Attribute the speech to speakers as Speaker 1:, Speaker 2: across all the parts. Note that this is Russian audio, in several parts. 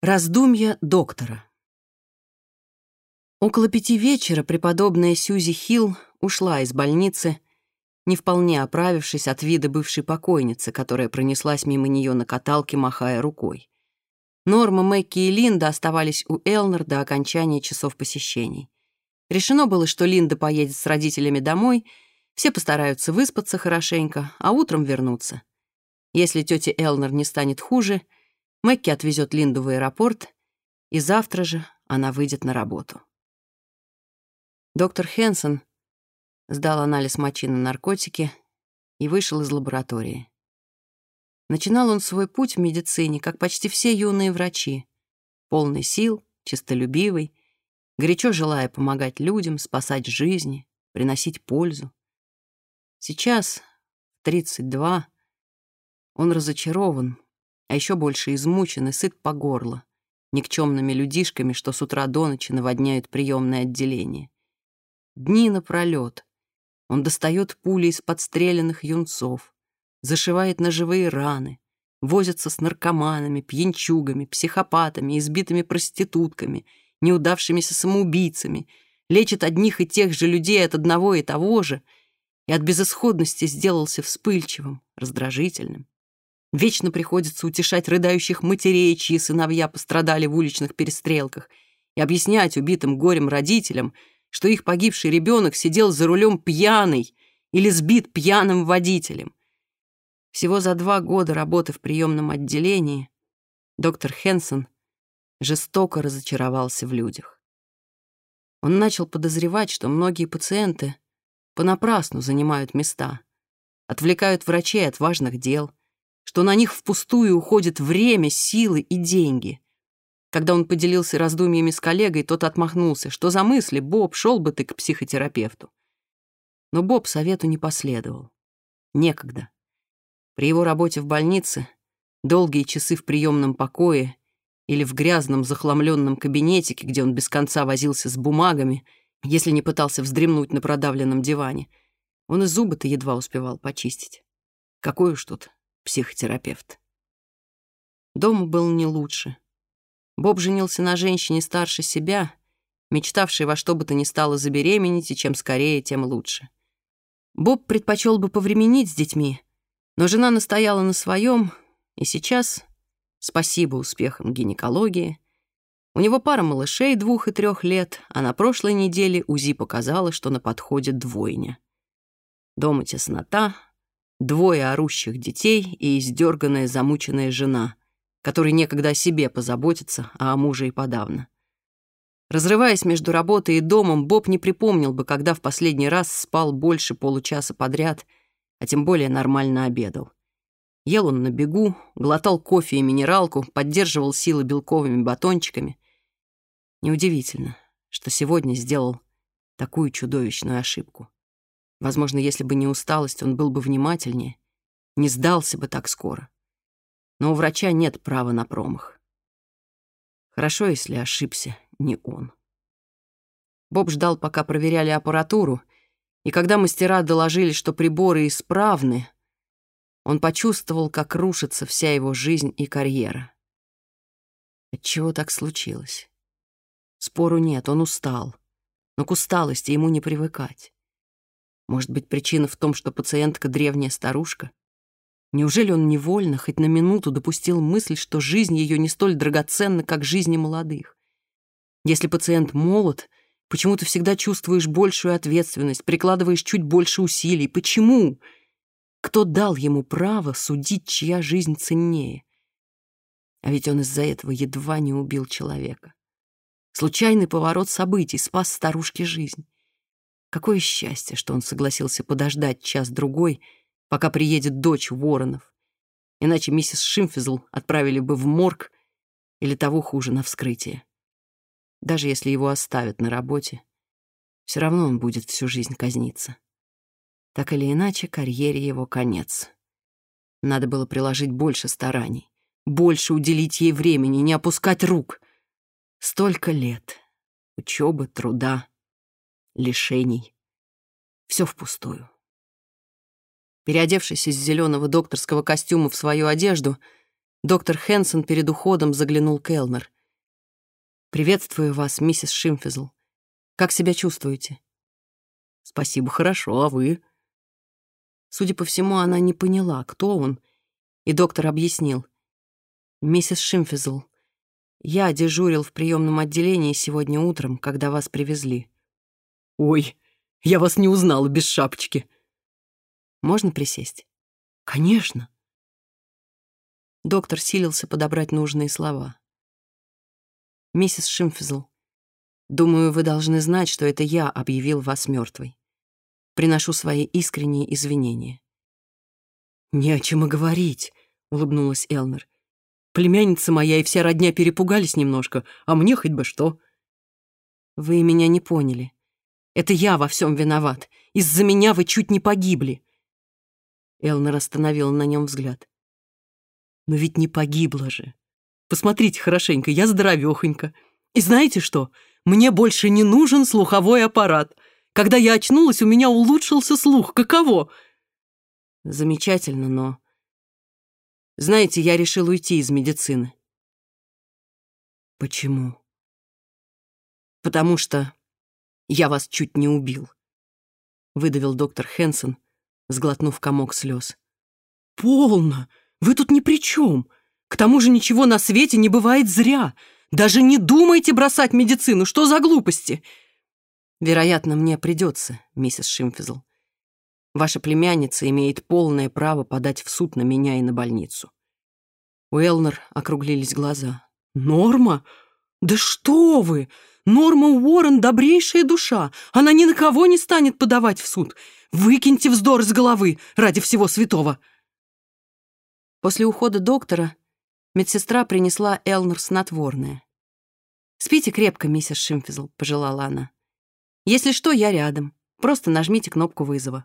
Speaker 1: Раздумья доктора. Около пяти вечера преподобная Сьюзи Хилл ушла из больницы, не вполне оправившись от вида бывшей покойницы, которая пронеслась мимо нее на каталке, махая рукой. Норма, Мэкки и Линда оставались у Элнер до окончания часов посещений. Решено было, что Линда поедет с родителями домой, все постараются выспаться хорошенько, а утром вернуться. Если тетя Элнер не станет хуже — Мэкки отвезет Линду в аэропорт, и завтра же она выйдет на работу. Доктор Хенсон сдал анализ мочи на наркотики и вышел из лаборатории. Начинал он свой путь в медицине, как почти все юные врачи, полный сил, честолюбивый, горячо желая помогать людям, спасать жизни, приносить пользу. Сейчас, в 32, он разочарован, а еще больше измучен и сыт по горло никчемными людишками, что с утра до ночи наводняют приемное отделение. Дни напролет. Он достает пули из подстреленных юнцов, зашивает ножевые раны, возится с наркоманами, пьянчугами, психопатами, избитыми проститутками, неудавшимися самоубийцами, лечит одних и тех же людей от одного и того же, и от безысходности сделался вспыльчивым, раздражительным. Вечно приходится утешать рыдающих матерей, чьи сыновья пострадали в уличных перестрелках, и объяснять убитым горем родителям, что их погибший ребенок сидел за рулем пьяный или сбит пьяным водителем. Всего за два года работы в приемном отделении доктор Хенсон жестоко разочаровался в людях. Он начал подозревать, что многие пациенты понапрасну занимают места, отвлекают врачей от важных дел — что на них впустую уходит время, силы и деньги. Когда он поделился раздумьями с коллегой, тот отмахнулся, что за мысли, Боб, шел бы ты к психотерапевту. Но Боб совету не последовал. Некогда. При его работе в больнице, долгие часы в приемном покое или в грязном захламленном кабинетике, где он без конца возился с бумагами, если не пытался вздремнуть на продавленном диване, он и зубы-то едва успевал почистить. Какое уж тут психотерапевт. Дома был не лучше. Боб женился на женщине старше себя, мечтавшей во что бы то ни стало забеременеть, и чем скорее, тем лучше. Боб предпочел бы повременить с детьми, но жена настояла на своем, и сейчас, спасибо успехам гинекологии, у него пара малышей двух и трех лет, а на прошлой неделе УЗИ показало, что на подходе двойня. Дома теснота, двое орущих детей и издерганная замученная жена, которая некогда о себе позаботится, а о муже и подавно. Разрываясь между работой и домом, Боб не припомнил бы, когда в последний раз спал больше получаса подряд, а тем более нормально обедал. Ел он на бегу, глотал кофе и минералку, поддерживал силы белковыми батончиками. Неудивительно, что сегодня сделал такую чудовищную ошибку. Возможно, если бы не усталость, он был бы внимательнее, не сдался бы так скоро. Но у врача нет права на промах. Хорошо, если ошибся не он. Боб ждал, пока проверяли аппаратуру, и когда мастера доложили, что приборы исправны, он почувствовал, как рушится вся его жизнь и карьера. Отчего так случилось? Спору нет, он устал. Но к усталости ему не привыкать. Может быть, причина в том, что пациентка — древняя старушка? Неужели он невольно, хоть на минуту, допустил мысль, что жизнь ее не столь драгоценна, как жизни молодых? Если пациент молод, почему ты всегда чувствуешь большую ответственность, прикладываешь чуть больше усилий? Почему? Кто дал ему право судить, чья жизнь ценнее? А ведь он из-за этого едва не убил человека. Случайный поворот событий спас старушке жизнь. Какое счастье, что он согласился подождать час-другой, пока приедет дочь Воронов. Иначе миссис Шимфизл отправили бы в морг или того хуже на вскрытие. Даже если его оставят на работе, все равно он будет всю жизнь казниться. Так или иначе, карьере его конец. Надо было приложить больше стараний, больше уделить ей времени, не опускать рук. Столько лет. учёбы, труда, лишений. Все впустую. Переодевшись из зеленого докторского костюма в свою одежду, доктор Хенсон перед уходом заглянул к Элмер. «Приветствую вас, миссис Шимфизл. Как себя чувствуете?» «Спасибо, хорошо, а вы?» Судя по всему, она не поняла, кто он, и доктор объяснил. «Миссис Шимфизл, я дежурил в приемном отделении сегодня утром, когда вас привезли. Ой, я вас не узнала без шапочки. Можно присесть? Конечно. Доктор силился подобрать нужные слова. Миссис Шимфизл, думаю, вы должны знать, что это я объявил вас мертвой. Приношу свои искренние извинения. Не о чем и говорить, улыбнулась Элмер. Племянница моя и вся родня перепугались немножко, а мне хоть бы что. Вы меня не поняли, это я во всем виноват. Из-за меня вы чуть не погибли». Элнер остановил на нем взгляд. «Но ведь не погибла же. Посмотрите хорошенько, я здоровехонька. И знаете что? Мне больше не нужен слуховой аппарат. Когда я очнулась, у меня улучшился слух. Каково?» «Замечательно, но...» «Знаете, я решил уйти из медицины». «Почему?» «Потому что я вас чуть не убил», — выдавил доктор Хэнсон, сглотнув комок слез. «Полно! Вы тут ни при чем! К тому же ничего на свете не бывает зря! Даже не думайте бросать медицину! Что за глупости?» «Вероятно, мне придется, миссис Шимфизл. Ваша племянница имеет полное право подать в суд на меня и на больницу». У Элнер округлились глаза. «Норма? Да что вы! Норма Уоррен – добрейшая душа. Она ни на кого не станет подавать в суд. Выкиньте вздор с головы ради всего святого. После ухода доктора медсестра принесла Элнер снотворное. «Спите крепко, миссис Шимфизл», — пожелала она. «Если что, я рядом. Просто нажмите кнопку вызова».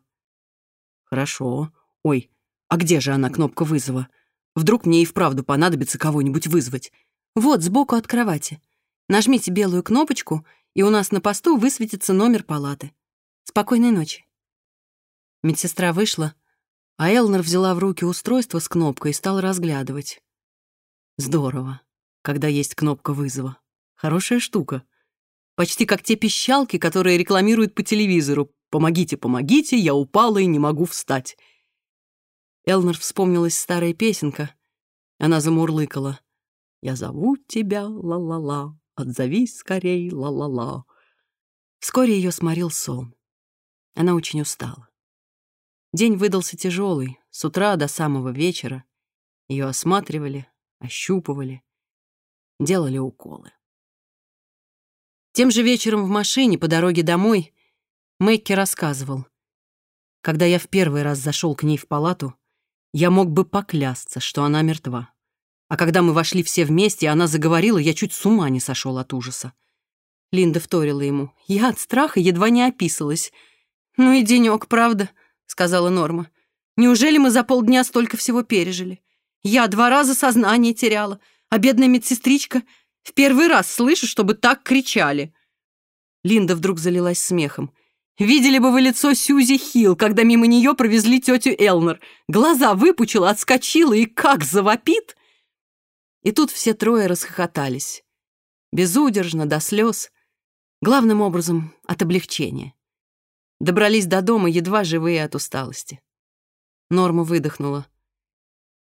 Speaker 1: «Хорошо. Ой, а где же она, кнопка вызова? Вдруг мне и вправду понадобится кого-нибудь вызвать?» «Вот, сбоку от кровати». Нажмите белую кнопочку, и у нас на посту высветится номер палаты. Спокойной ночи». Медсестра вышла, а Элнер взяла в руки устройство с кнопкой и стала разглядывать. Здорово, когда есть кнопка вызова. Хорошая штука. Почти как те пищалки, которые рекламируют по телевизору. «Помогите, помогите, я упала и не могу встать». Элнер вспомнилась старая песенка. Она замурлыкала. «Я зову тебя, ла-ла-ла, отзовись скорей, ла-ла-ла». Вскоре ее сморил сон. Она очень устала. День выдался тяжелый, с утра до самого вечера. Ее осматривали, ощупывали, делали уколы. Тем же вечером в машине по дороге домой Мэкки рассказывал. Когда я в первый раз зашел к ней в палату, я мог бы поклясться, что она мертва. А когда мы вошли все вместе, и она заговорила, я чуть с ума не сошел от ужаса. Линда вторила ему. Я от страха едва не описалась. «Ну и денек, правда?» — сказала Норма. «Неужели мы за полдня столько всего пережили? Я два раза сознание теряла, а бедная медсестричка в первый раз слышу, чтобы так кричали». Линда вдруг залилась смехом. «Видели бы вы лицо Сьюзи Хилл, когда мимо нее провезли тетю Элнер. И тут все трое расхохотались. Безудержно, до слез. Главным образом, от облегчения. Добрались до дома, едва живые от усталости. Норма выдохнула.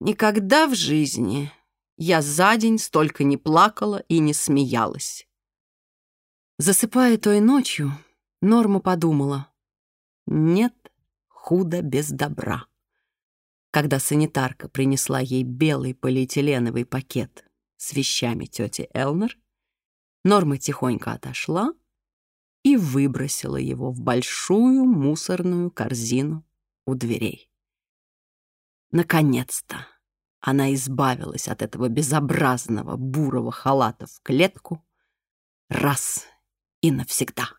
Speaker 1: «Никогда в жизни я за день столько не плакала и не смеялась». Засыпая той ночью, Норма подумала. «Нет худо без добра» когда санитарка принесла ей белый полиэтиленовый пакет с вещами тети Элнер, Норма тихонько отошла и выбросила его в большую мусорную корзину у дверей. Наконец-то она избавилась от этого безобразного бурого халата в клетку раз и навсегда.